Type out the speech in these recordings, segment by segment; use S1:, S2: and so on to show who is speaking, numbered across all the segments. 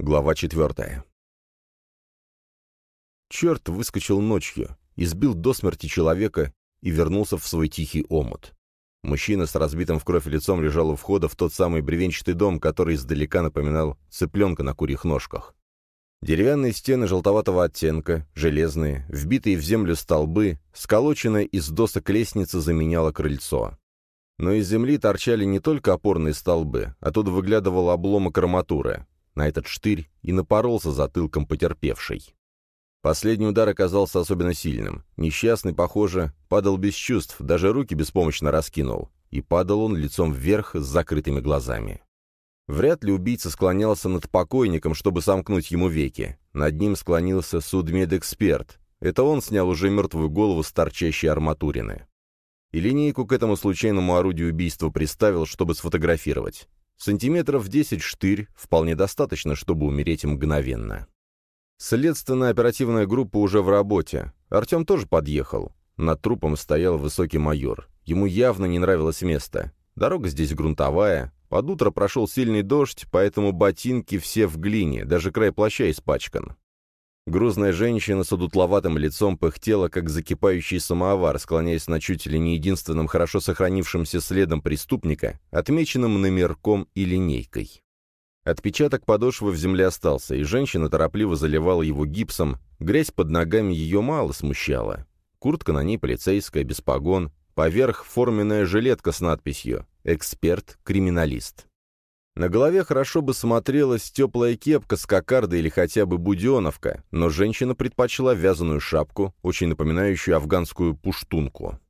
S1: Глава четвертая. Черт выскочил ночью, избил до смерти человека и вернулся в свой тихий омут. Мужчина с разбитым в кровь лицом лежал у входа в тот самый бревенчатый дом, который издалека напоминал цыпленка на курьих ножках. Деревянные стены желтоватого оттенка, железные, вбитые в землю столбы, сколоченная из досок лестница заменяла крыльцо. Но из земли торчали не только опорные столбы, оттуда выглядывал обломок арматуры. На этот штырь и напоролся затылком потерпевший. Последний удар оказался особенно сильным. Несчастный, похоже, падал без чувств, даже руки беспомощно раскинул. И падал он лицом вверх с закрытыми глазами. Вряд ли убийца склонялся над покойником, чтобы сомкнуть ему веки. Над ним склонился судмедэксперт. Это он снял уже мертвую голову с торчащей арматурины. И линейку к этому случайному орудию убийства приставил, чтобы сфотографировать. Сантиметров 10 штырь вполне достаточно, чтобы умереть мгновенно. Следственная оперативная группа уже в работе. Артем тоже подъехал. Над трупом стоял высокий майор. Ему явно не нравилось место. Дорога здесь грунтовая, под утро прошел сильный дождь, поэтому ботинки все в глине, даже край плаща испачкан. Грузная женщина с удутловатым лицом пыхтела, как закипающий самовар, склоняясь на чуть ли не единственным хорошо сохранившимся следом преступника, отмеченным номерком и линейкой. Отпечаток подошвы в земле остался, и женщина торопливо заливала его гипсом, грязь под ногами ее мало смущала. Куртка на ней полицейская, без погон, поверх форменная жилетка с надписью Эксперт-криминалист. На голове хорошо бы смотрелась теплая кепка с кокардой или хотя бы буденовка, но женщина предпочла вязаную шапку, очень напоминающую афганскую пуштунку.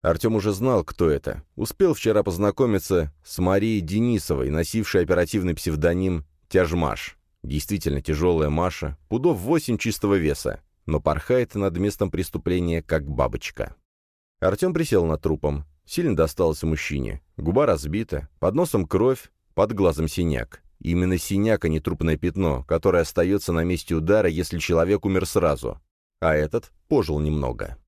S1: Артем уже знал, кто это. Успел вчера познакомиться с Марией Денисовой, носившей оперативный псевдоним «Тяжмаш». Действительно тяжелая Маша, пудов восемь чистого веса, но порхает над местом преступления, как бабочка. Артем присел над трупом. Сильно досталось мужчине. Губа разбита, под носом кровь, под глазом синяк. Именно синяк, а не трупное пятно, которое остается на месте удара, если человек умер сразу. А этот пожил немного.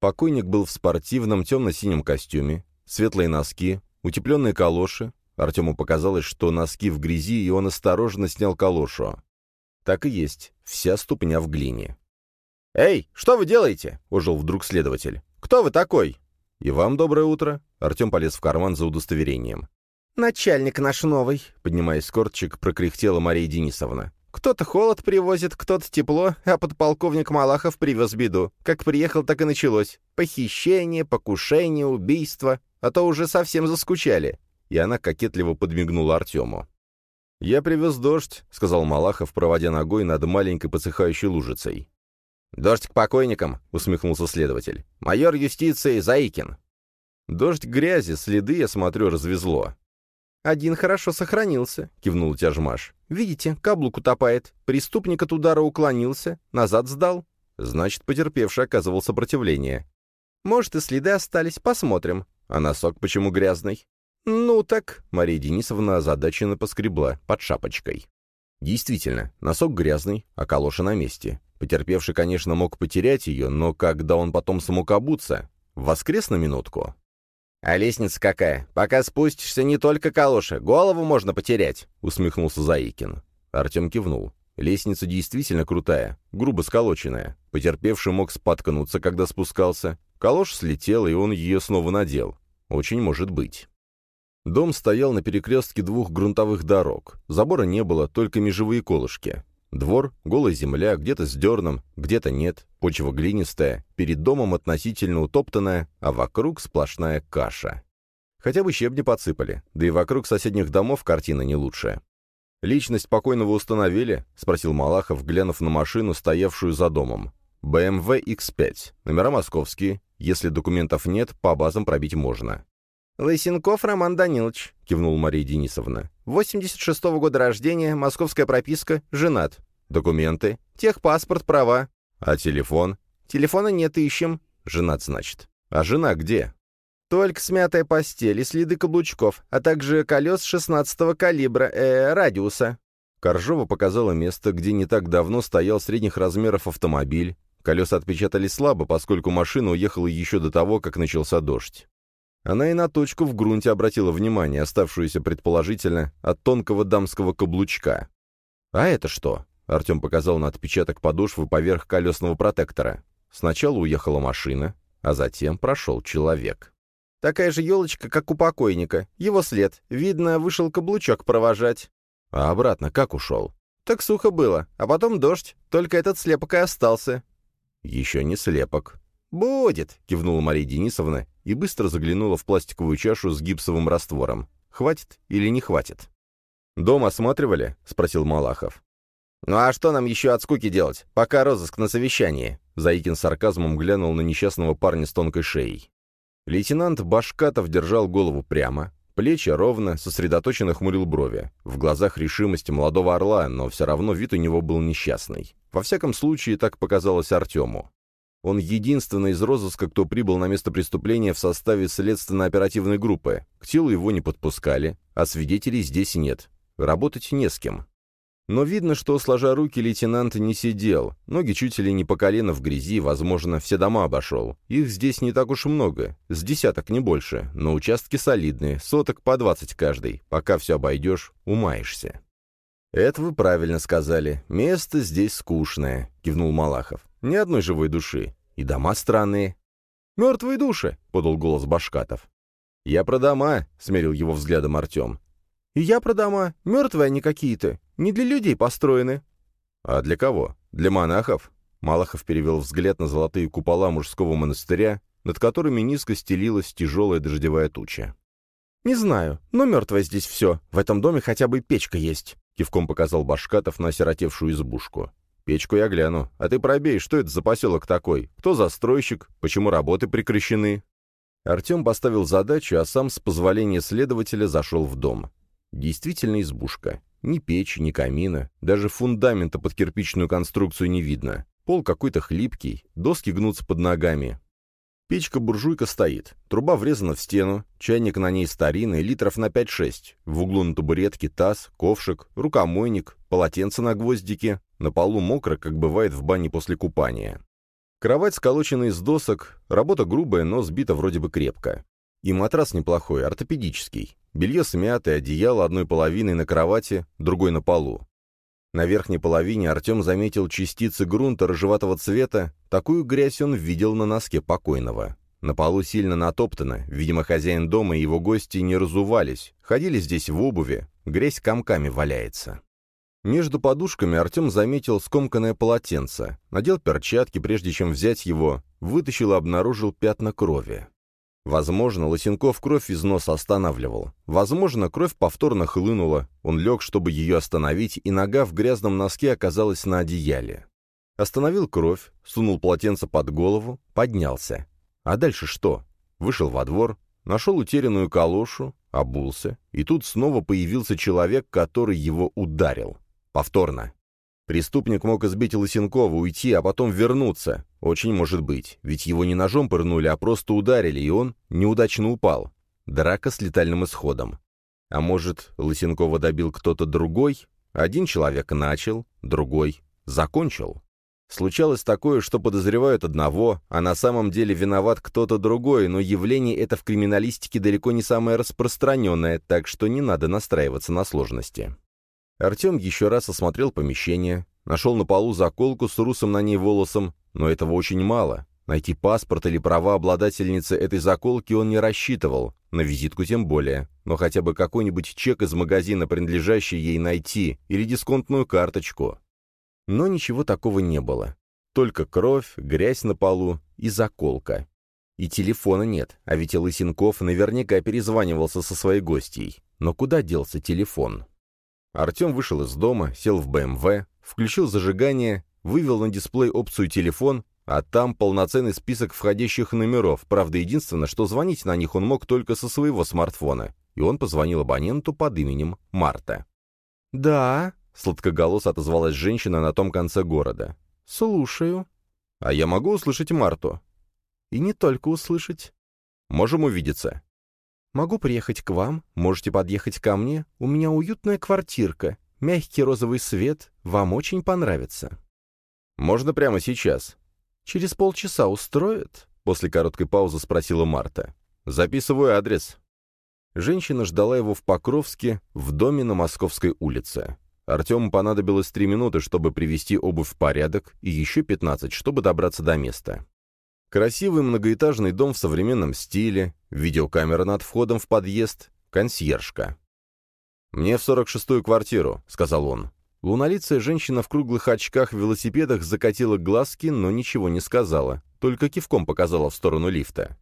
S1: Покойник был в спортивном темно-синем костюме, светлые носки, утепленные калоши. Артему показалось, что носки в грязи, и он осторожно снял калошу. Так и есть, вся ступня в глине. «Эй, что вы делаете?» — ожил вдруг следователь. «Кто вы такой?» «И вам доброе утро». Артем полез в карман за удостоверением.
S2: «Начальник наш новый», — поднимаясь с корточек, прокряхтела Мария Денисовна. «Кто-то холод привозит, кто-то тепло, а подполковник Малахов привез беду. Как приехал, так и началось. Похищение, покушение, убийство. А то уже совсем заскучали».
S1: И она кокетливо подмигнула Артему. «Я привез дождь», — сказал Малахов, проводя ногой над маленькой подсыхающей лужицей.
S2: «Дождь к покойникам», — усмехнулся следователь. «Майор юстиции Заикин».
S1: «Дождь грязи, следы, я смотрю, развезло».
S2: «Один хорошо сохранился», — кивнул тяжмаш. «Видите, каблук утопает. Преступник от удара уклонился, назад сдал».
S1: Значит, потерпевший оказывал сопротивление.
S2: «Может, и следы остались, посмотрим».
S1: «А носок почему грязный?»
S2: «Ну так...»
S1: — Мария Денисовна озадаченно поскребла под шапочкой. Действительно, носок грязный, а калоша на месте. Потерпевший, конечно, мог потерять ее, но когда он потом смог обуться? Воскрес на минутку.
S2: «А лестница какая? Пока спустишься, не только калоши, голову можно потерять», — усмехнулся Заикин.
S1: Артем кивнул. Лестница действительно крутая, грубо сколоченная. Потерпевший мог споткнуться, когда спускался. Калош слетела, и он ее снова надел. Очень может быть. Дом стоял на перекрестке двух грунтовых дорог. Забора не было, только межевые колышки. Двор, голая земля, где-то с дерном, где-то нет, почва глинистая, перед домом относительно утоптанная, а вокруг сплошная каша. Хотя бы щебни подсыпали, да и вокруг соседних домов картина не лучшая. «Личность покойного установили?» — спросил Малахов, глянув на машину, стоявшую за домом. BMW X5. Номера московские. Если документов нет, по базам пробить можно.
S2: «Лысенков Роман Данилович», — кивнул Мария Денисовна. «86-го года рождения, московская прописка, женат. Документы, техпаспорт, права.
S1: А телефон?
S2: Телефона нет, ищем.
S1: Женат, значит. А жена где?»
S2: «Только смятая постель и следы каблучков, а также колес 16-го калибра, э, радиуса».
S1: Коржова показала место, где не так давно стоял средних размеров автомобиль. Колеса отпечатались слабо, поскольку машина уехала еще до того, как начался дождь. Она и на точку в грунте обратила внимание, оставшуюся предположительно от тонкого дамского каблучка. «А это что?» — Артем показал на отпечаток подошвы поверх колесного протектора. Сначала уехала машина, а затем прошел человек.
S2: «Такая же елочка, как у покойника. Его след. Видно, вышел каблучок провожать».
S1: «А обратно как ушел?»
S2: «Так сухо было. А потом дождь. Только этот слепок и остался».
S1: «Еще не слепок».
S2: «Будет», —
S1: кивнула Мария Денисовна и быстро заглянула в пластиковую чашу с гипсовым раствором. «Хватит или не хватит?» «Дом осматривали?» — спросил Малахов.
S2: «Ну а что нам еще от скуки делать, пока розыск на совещании?»
S1: Заикин сарказмом глянул на несчастного парня с тонкой шеей. Лейтенант Башкатов держал голову прямо, плечи ровно, сосредоточенно хмурил брови. В глазах решимости молодого орла, но все равно вид у него был несчастный. Во всяком случае, так показалось Артему. Он единственный из розыска, кто прибыл на место преступления в составе следственно-оперативной группы. К телу его не подпускали, а свидетелей здесь нет. Работать не с кем. Но видно, что, сложа руки, лейтенант не сидел. Ноги чуть ли не по колено в грязи, возможно, все дома обошел. Их здесь не так уж много, с десяток не больше, но участки солидные, соток по двадцать каждый. Пока все обойдешь, умаешься. «Это вы правильно сказали. Место здесь скучное», — кивнул Малахов. «Ни одной живой души. И дома странные».
S2: «Мертвые души», — подал голос Башкатов.
S1: «Я про дома», — смерил его взглядом Артем.
S2: «И я про дома. Мертвые они какие-то. Не для людей построены».
S1: «А для кого? Для монахов?» Малахов перевел взгляд на золотые купола мужского монастыря, над которыми низко стелилась тяжелая дождевая туча.
S2: «Не знаю, но мертвое здесь все. В этом доме хотя бы печка есть», — кивком показал Башкатов на осиротевшую избушку.
S1: «Печку я гляну. А ты пробей, что это за поселок такой? Кто застройщик? Почему работы прекращены?» Артем поставил задачу, а сам, с позволения следователя, зашел в дом. Действительно избушка. Ни печи, ни камина, даже фундамента под кирпичную конструкцию не видно. Пол какой-то хлипкий, доски гнутся под ногами. Печка-буржуйка стоит, труба врезана в стену, чайник на ней старинный, литров на 5-6. В углу на табуретке таз, ковшик, рукомойник, полотенце на гвоздике, на полу мокро, как бывает в бане после купания. Кровать сколочена из досок, работа грубая, но сбита вроде бы крепко. И матрас неплохой, ортопедический. Белье смятое, одеяло одной половиной на кровати, другой на полу. На верхней половине Артем заметил частицы грунта рыжеватого цвета, такую грязь он видел на носке покойного. На полу сильно натоптано, видимо, хозяин дома и его гости не разувались, ходили здесь в обуви, грязь комками валяется. Между подушками Артем заметил скомканное полотенце, надел перчатки, прежде чем взять его, вытащил и обнаружил пятна крови. Возможно, Лосенков кровь из носа останавливал. Возможно, кровь повторно хлынула. Он лег, чтобы ее остановить, и нога в грязном носке оказалась на одеяле. Остановил кровь, сунул полотенце под голову, поднялся. А дальше что? Вышел во двор, нашел утерянную калошу, обулся, и тут снова появился человек, который его ударил. Повторно. Преступник мог избить Лысенкова, уйти, а потом вернуться. Очень может быть, ведь его не ножом пырнули, а просто ударили, и он неудачно упал. Драка с летальным исходом. А может, Лысенкова добил кто-то другой? Один человек начал, другой закончил. Случалось такое, что подозревают одного, а на самом деле виноват кто-то другой, но явление это в криминалистике далеко не самое распространенное, так что не надо настраиваться на сложности. Артем еще раз осмотрел помещение, нашел на полу заколку с русым на ней волосом, но этого очень мало. Найти паспорт или права обладательницы этой заколки он не рассчитывал, на визитку тем более, но хотя бы какой-нибудь чек из магазина, принадлежащий ей, найти, или дисконтную карточку. Но ничего такого не было. Только кровь, грязь на полу и заколка. И телефона нет, а ведь Лысенков наверняка перезванивался со своей гостьей. Но куда делся телефон? Артем вышел из дома, сел в БМВ, включил зажигание, вывел на дисплей опцию «телефон», а там полноценный список входящих номеров, правда, единственное, что звонить на них он мог только со своего смартфона, и он позвонил абоненту под именем Марта.
S2: «Да», —
S1: сладкоголос отозвалась женщина на том конце города.
S2: «Слушаю».
S1: «А я могу услышать Марту?»
S2: «И не только услышать».
S1: «Можем увидеться».
S2: Могу приехать к вам, можете подъехать ко мне. У меня уютная квартирка, мягкий розовый свет, вам очень понравится».
S1: «Можно прямо сейчас?»
S2: «Через полчаса устроит?»
S1: После короткой паузы спросила Марта. «Записываю адрес». Женщина ждала его в Покровске, в доме на Московской улице. Артему понадобилось три минуты, чтобы привести обувь в порядок, и еще пятнадцать, чтобы добраться до места. Красивый многоэтажный дом в современном стиле, видеокамера над входом в подъезд, консьержка. «Мне в сорок шестую квартиру», — сказал он. Лунолицая женщина в круглых очках-велосипедах закатила глазки, но ничего не сказала, только кивком показала в сторону лифта.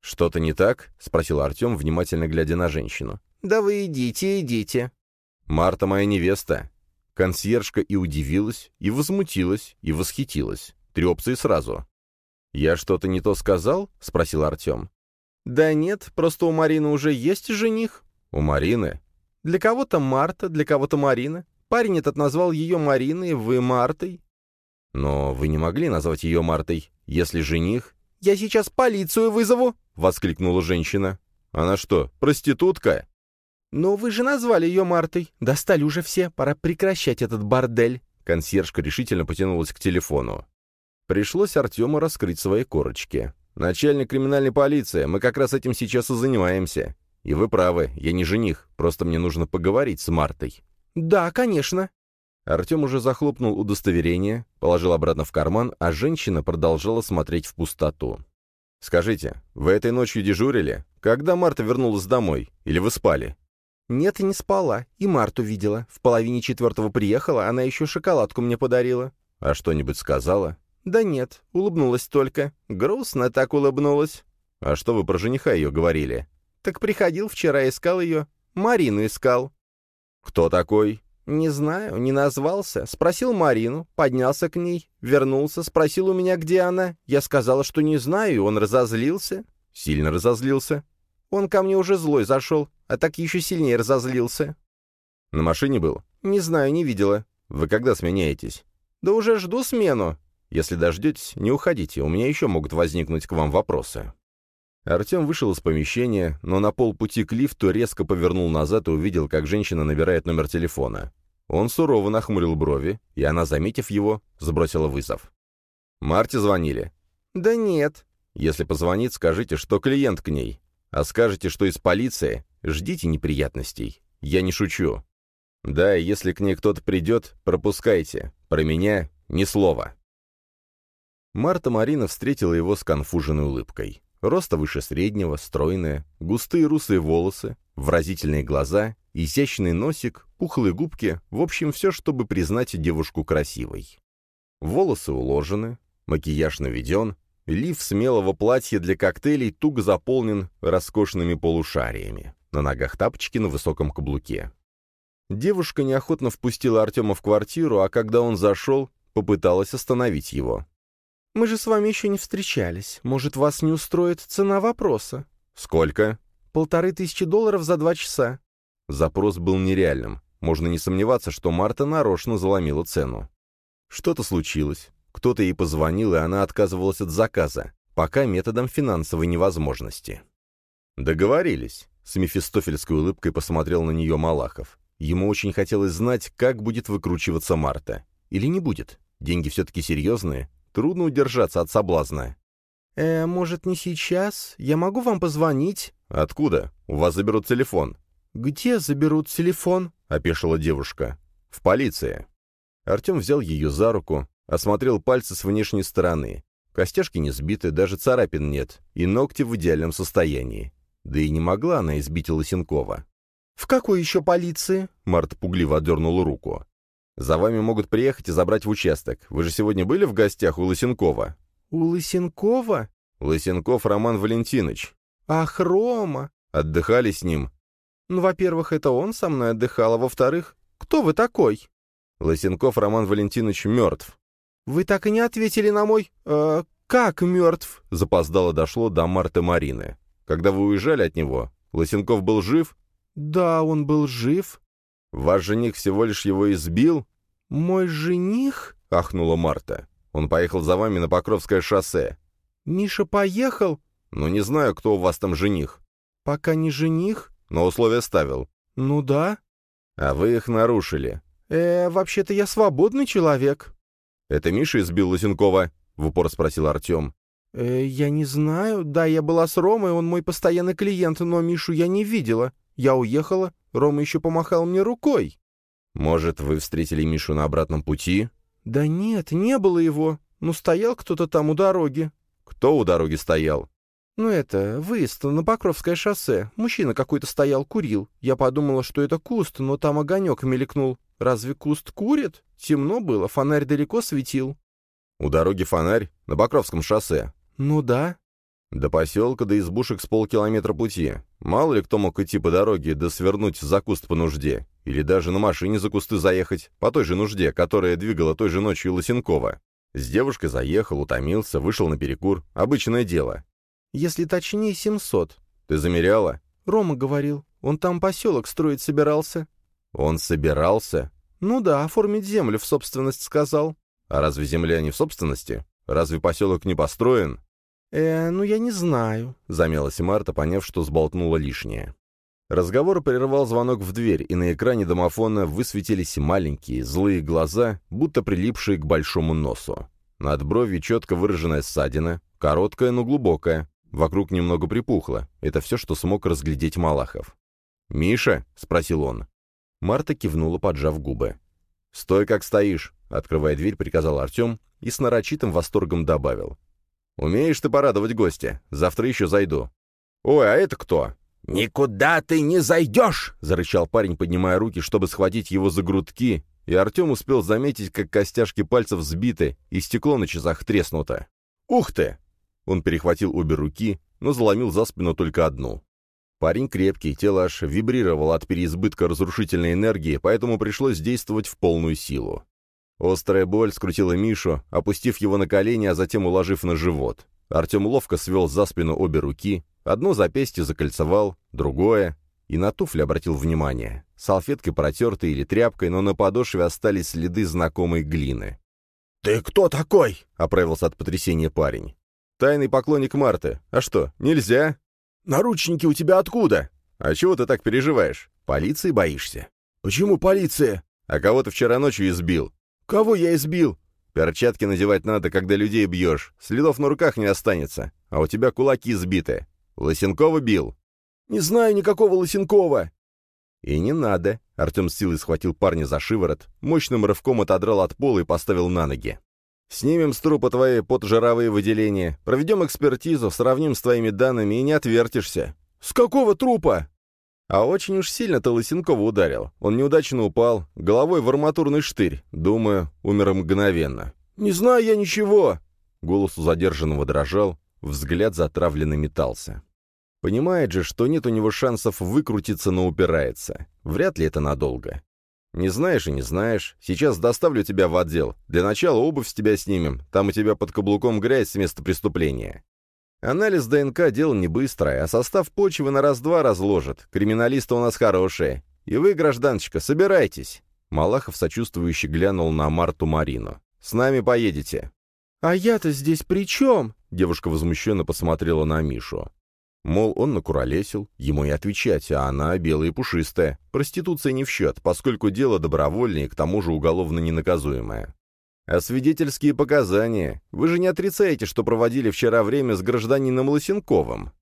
S1: «Что-то не так?» — спросил Артем, внимательно глядя на женщину.
S2: «Да вы идите, идите».
S1: «Марта моя невеста». Консьержка и удивилась, и возмутилась, и восхитилась. Три опции сразу. «Я что-то не то сказал?» — спросил Артем.
S2: «Да нет, просто у Марины уже есть жених».
S1: «У Марины?»
S2: «Для кого-то Марта, для кого-то Марина. Парень этот назвал ее Мариной, вы Мартой».
S1: «Но вы не могли назвать ее Мартой, если жених...»
S2: «Я сейчас полицию вызову!»
S1: — воскликнула женщина. «Она что, проститутка?»
S2: «Но вы же назвали ее Мартой. Достали уже все, пора прекращать этот бордель».
S1: Консьержка решительно потянулась к телефону. Пришлось Артему раскрыть свои корочки. «Начальник криминальной полиции, мы как раз этим сейчас и занимаемся. И вы правы, я не жених, просто мне нужно поговорить с Мартой».
S2: «Да, конечно».
S1: Артем уже захлопнул удостоверение, положил обратно в карман, а женщина продолжала смотреть в пустоту. «Скажите, вы этой ночью дежурили? Когда Марта вернулась домой? Или вы спали?»
S2: «Нет, не спала. И Марту видела. В половине четвертого приехала, она еще шоколадку мне подарила».
S1: «А что-нибудь сказала?»
S2: «Да нет, улыбнулась только. Грустно так улыбнулась».
S1: «А что вы про жениха ее говорили?»
S2: «Так приходил вчера, искал ее. Марину искал».
S1: «Кто такой?»
S2: «Не знаю, не назвался. Спросил Марину, поднялся к ней, вернулся, спросил у меня, где она. Я сказала, что не знаю, и он разозлился».
S1: «Сильно разозлился?»
S2: «Он ко мне уже злой зашел, а так еще сильнее разозлился».
S1: «На машине был?»
S2: «Не знаю, не видела».
S1: «Вы когда сменяетесь?»
S2: «Да уже жду смену».
S1: Если дождетесь, не уходите, у меня еще могут возникнуть к вам вопросы». Артем вышел из помещения, но на полпути к лифту резко повернул назад и увидел, как женщина набирает номер телефона. Он сурово нахмурил брови, и она, заметив его, сбросила вызов. «Марте звонили?»
S2: «Да нет».
S1: «Если позвонит, скажите, что клиент к ней. А скажете, что из полиции, ждите неприятностей. Я не шучу. Да, если к ней кто-то придет, пропускайте. Про меня ни слова». Марта Марина встретила его с конфуженной улыбкой. Роста выше среднего, стройная, густые русые волосы, выразительные глаза, изящный носик, пухлые губки, в общем, все, чтобы признать девушку красивой. Волосы уложены, макияж наведен, лиф смелого платья для коктейлей туго заполнен роскошными полушариями. На ногах тапочки на высоком каблуке. Девушка неохотно впустила Артема в квартиру, а когда он зашел, попыталась остановить его.
S2: Мы же с вами еще не встречались. Может, вас не устроит цена вопроса?»
S1: «Сколько?»
S2: «Полторы тысячи долларов за два часа».
S1: Запрос был нереальным. Можно не сомневаться, что Марта нарочно заломила цену. Что-то случилось. Кто-то ей позвонил, и она отказывалась от заказа, пока методом финансовой невозможности. «Договорились», — с мефистофельской улыбкой посмотрел на нее Малахов. Ему очень хотелось знать, как будет выкручиваться Марта. Или не будет. Деньги все-таки серьезные, Трудно удержаться от соблазна.
S2: «Э, может, не сейчас? Я могу вам позвонить?»
S1: «Откуда? У вас заберут телефон».
S2: «Где заберут телефон?»
S1: — опешила девушка. «В полиции». Артем взял ее за руку, осмотрел пальцы с внешней стороны. Костяшки не сбиты, даже царапин нет, и ногти в идеальном состоянии. Да и не могла она избить Лосенкова.
S2: «В какой еще полиции?»
S1: — Марта пугливо отдернула руку. За вами могут приехать и забрать в участок. Вы же сегодня были в гостях у Лысенкова?»
S2: «У Лысенкова?»
S1: «Лысенков Роман Валентинович».
S2: «Ах, Рома!»
S1: «Отдыхали с ним?»
S2: «Ну, во-первых, это он со мной отдыхал, а во-вторых, кто вы такой?»
S1: «Лысенков Роман Валентинович мертв».
S2: «Вы так и не ответили на мой... Э, как мертв?»
S1: Запоздало дошло до Марты Марины. «Когда вы уезжали от него, Лысенков был жив?»
S2: «Да, он был жив».
S1: Ваш жених всего лишь его избил?»
S2: «Мой жених?»
S1: — ахнула Марта. «Он поехал за вами на Покровское шоссе».
S2: «Миша поехал?»
S1: «Ну, не знаю, кто у вас там жених».
S2: «Пока не жених?»
S1: «Но условия ставил».
S2: «Ну да».
S1: «А вы их нарушили».
S2: «Э, вообще-то я свободный человек».
S1: «Это Миша избил Лысенкова?» — в упор спросил Артем.
S2: «Э, я не знаю. Да, я была с Ромой, он мой постоянный клиент, но Мишу я не видела. Я уехала, Рома еще помахал мне рукой.
S1: Может, вы встретили Мишу на обратном пути?
S2: Да нет, не было его. Ну, стоял кто-то там у дороги.
S1: Кто у дороги стоял?
S2: Ну, это, выезд на Покровское шоссе. Мужчина какой-то стоял, курил. Я подумала, что это куст, но там огонек мелькнул. Разве куст курит? Темно было, фонарь далеко светил.
S1: У дороги фонарь? На Покровском шоссе?
S2: Ну да.
S1: До поселка, до избушек с полкилометра пути. Мало ли кто мог идти по дороге, да свернуть за куст по нужде. Или даже на машине за кусты заехать, по той же нужде, которая двигала той же ночью Лосенкова. С девушкой заехал, утомился, вышел на перекур. Обычное дело.
S2: Если точнее, семьсот.
S1: Ты замеряла?
S2: Рома говорил. Он там поселок строить собирался.
S1: Он собирался?
S2: Ну да, оформить землю в собственность сказал.
S1: А разве земля не в собственности? Разве поселок не построен?
S2: «Э, ну я не знаю», —
S1: замялась Марта, поняв, что сболтнула лишнее. Разговор прервал звонок в дверь, и на экране домофона высветились маленькие, злые глаза, будто прилипшие к большому носу. Над бровью четко выраженная ссадина, короткая, но глубокая. Вокруг немного припухло. Это все, что смог разглядеть Малахов. «Миша?» — спросил он. Марта кивнула, поджав губы. «Стой, как стоишь!» — открывая дверь, приказал Артем и с нарочитым восторгом добавил. «Умеешь ты порадовать гостя. Завтра еще зайду». «Ой, а это кто?»
S2: «Никуда ты не зайдешь!»
S1: — зарычал парень, поднимая руки, чтобы схватить его за грудки, и Артем успел заметить, как костяшки пальцев сбиты, и стекло на часах треснуто. «Ух ты!» Он перехватил обе руки, но заломил за спину только одну. Парень крепкий, тело аж вибрировало от переизбытка разрушительной энергии, поэтому пришлось действовать в полную силу. Острая боль скрутила Мишу, опустив его на колени, а затем уложив на живот. Артем ловко свел за спину обе руки, одно запястье закольцевал, другое, и на туфли обратил внимание. Салфеткой протертой или тряпкой, но на подошве остались следы знакомой глины.
S2: «Ты кто такой?»
S1: — оправился от потрясения парень. «Тайный поклонник Марты. А что, нельзя?»
S2: «Наручники у тебя откуда?»
S1: «А чего ты так переживаешь? Полиции боишься?»
S2: «Почему полиция?»
S1: «А кого ты вчера ночью избил?»
S2: «Кого я избил?»
S1: «Перчатки надевать надо, когда людей бьешь. Следов на руках не останется. А у тебя кулаки сбиты. Лосенкова бил?»
S2: «Не знаю никакого Лосенкова».
S1: «И не надо». Артем с силой схватил парня за шиворот, мощным рывком отодрал от пола и поставил на ноги. «Снимем с трупа твои поджировые выделения, проведем экспертизу, сравним с твоими данными и не отвертишься».
S2: «С какого трупа?»
S1: А очень уж сильно ты Лысенкова ударил. Он неудачно упал, головой в арматурный штырь. Думаю, умер мгновенно.
S2: «Не знаю я ничего!»
S1: Голос у задержанного дрожал, взгляд затравленно метался. Понимает же, что нет у него шансов выкрутиться, но упирается. Вряд ли это надолго. Не знаешь и не знаешь. Сейчас доставлю тебя в отдел. Для начала обувь с тебя снимем. Там у тебя под каблуком грязь с места преступления. Анализ ДНК — дело не быстрое, а состав почвы на раз-два разложит. Криминалисты у нас хорошие. И вы, гражданочка, собирайтесь. Малахов сочувствующе глянул на Марту Марину. «С нами поедете».
S2: «А я-то здесь при чем?»
S1: Девушка возмущенно посмотрела на Мишу. Мол, он накуролесил, ему и отвечать, а она белая и пушистая. Проституция не в счет, поскольку дело добровольное и к тому же уголовно ненаказуемое. А свидетельские показания? Вы же не отрицаете, что проводили вчера время с гражданином Лосенковым?»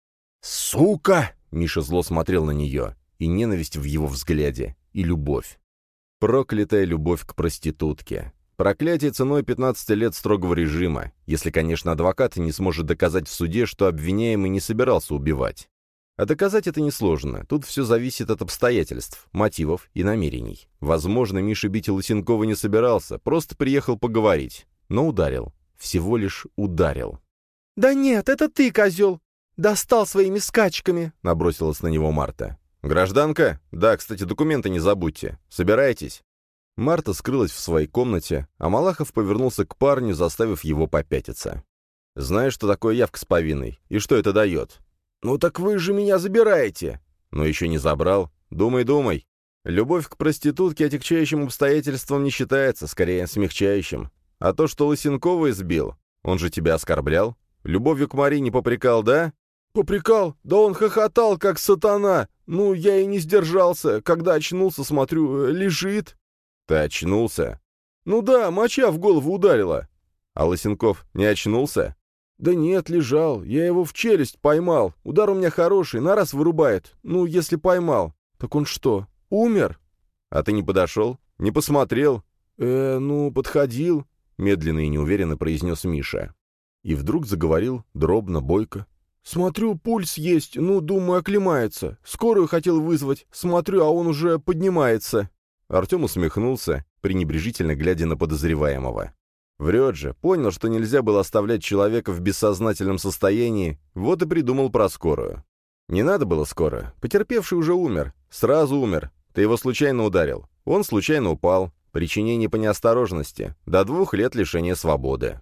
S2: «Сука!»
S1: — Миша зло смотрел на нее. И ненависть в его взгляде, и любовь. Проклятая любовь к проститутке. Проклятие ценой 15 лет строгого режима, если, конечно, адвокат не сможет доказать в суде, что обвиняемый не собирался убивать. А доказать это несложно. Тут все зависит от обстоятельств, мотивов и намерений. Возможно, Миша бить Лысенкова не собирался, просто приехал поговорить. Но ударил. Всего лишь ударил.
S2: «Да нет, это ты, козел! Достал своими скачками!»
S1: — набросилась на него Марта. «Гражданка? Да, кстати, документы не забудьте. Собирайтесь». Марта скрылась в своей комнате, а Малахов повернулся к парню, заставив его попятиться. «Знаешь, что такое явка с повинной? И что это дает?
S2: «Ну так вы же меня забираете!»
S1: «Но еще не забрал. Думай, думай. Любовь к проститутке отягчающим обстоятельством не считается, скорее смягчающим. А то, что Лысенкова избил, он же тебя оскорблял? Любовью к Марине попрекал, да?»
S2: «Попрекал? Да он хохотал, как сатана! Ну, я и не сдержался. Когда очнулся, смотрю, э, лежит».
S1: «Ты очнулся?»
S2: «Ну да, моча в голову ударила».
S1: «А Лысенков не очнулся?»
S2: «Да нет, лежал. Я его в челюсть поймал. Удар у меня хороший, на раз вырубает. Ну, если поймал. Так он что, умер?»
S1: «А ты не подошел? Не посмотрел?»
S2: «Э, ну, подходил», — медленно и неуверенно произнес Миша.
S1: И вдруг заговорил, дробно, бойко.
S2: «Смотрю, пульс есть, ну, думаю, оклемается. Скорую хотел вызвать, смотрю, а он уже поднимается».
S1: Артем усмехнулся, пренебрежительно глядя на подозреваемого. Врет же, понял, что нельзя было оставлять человека в бессознательном состоянии, вот и придумал про скорую. Не надо было скоро, потерпевший уже умер, сразу умер, ты его случайно ударил, он случайно упал, причинение по неосторожности, до двух лет лишения свободы.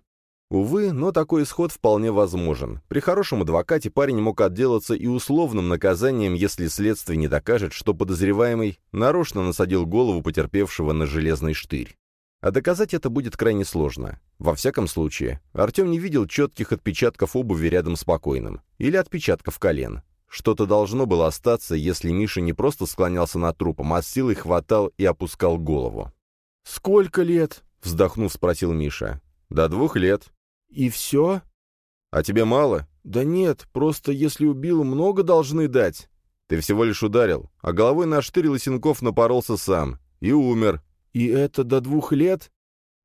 S1: Увы, но такой исход вполне возможен. При хорошем адвокате парень мог отделаться и условным наказанием, если следствие не докажет, что подозреваемый нарочно насадил голову потерпевшего на железный штырь. А доказать это будет крайне сложно. Во всяком случае, Артем не видел четких отпечатков обуви рядом с покойным. Или отпечатков колен. Что-то должно было остаться, если Миша не просто склонялся над трупом, а с силой хватал и опускал голову.
S2: «Сколько лет?»
S1: — вздохнув, спросил Миша. «До двух лет».
S2: «И все?»
S1: «А тебе мало?»
S2: «Да нет, просто если убил, много должны дать».
S1: «Ты всего лишь ударил, а головой на штырь Лысенков напоролся сам. И умер.
S2: «И это до двух лет?»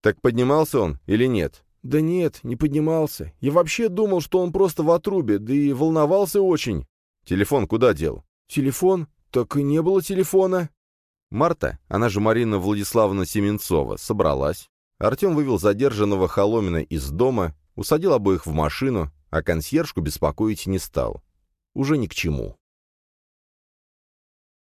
S1: «Так поднимался он или нет?»
S2: «Да нет, не поднимался. Я вообще думал, что он просто в отрубе, да и волновался очень».
S1: «Телефон куда дел?»
S2: «Телефон? Так и не было телефона».
S1: Марта, она же Марина Владиславовна Семенцова, собралась. Артем вывел задержанного Холомина из дома, усадил обоих в машину, а консьержку беспокоить не стал. Уже ни к чему.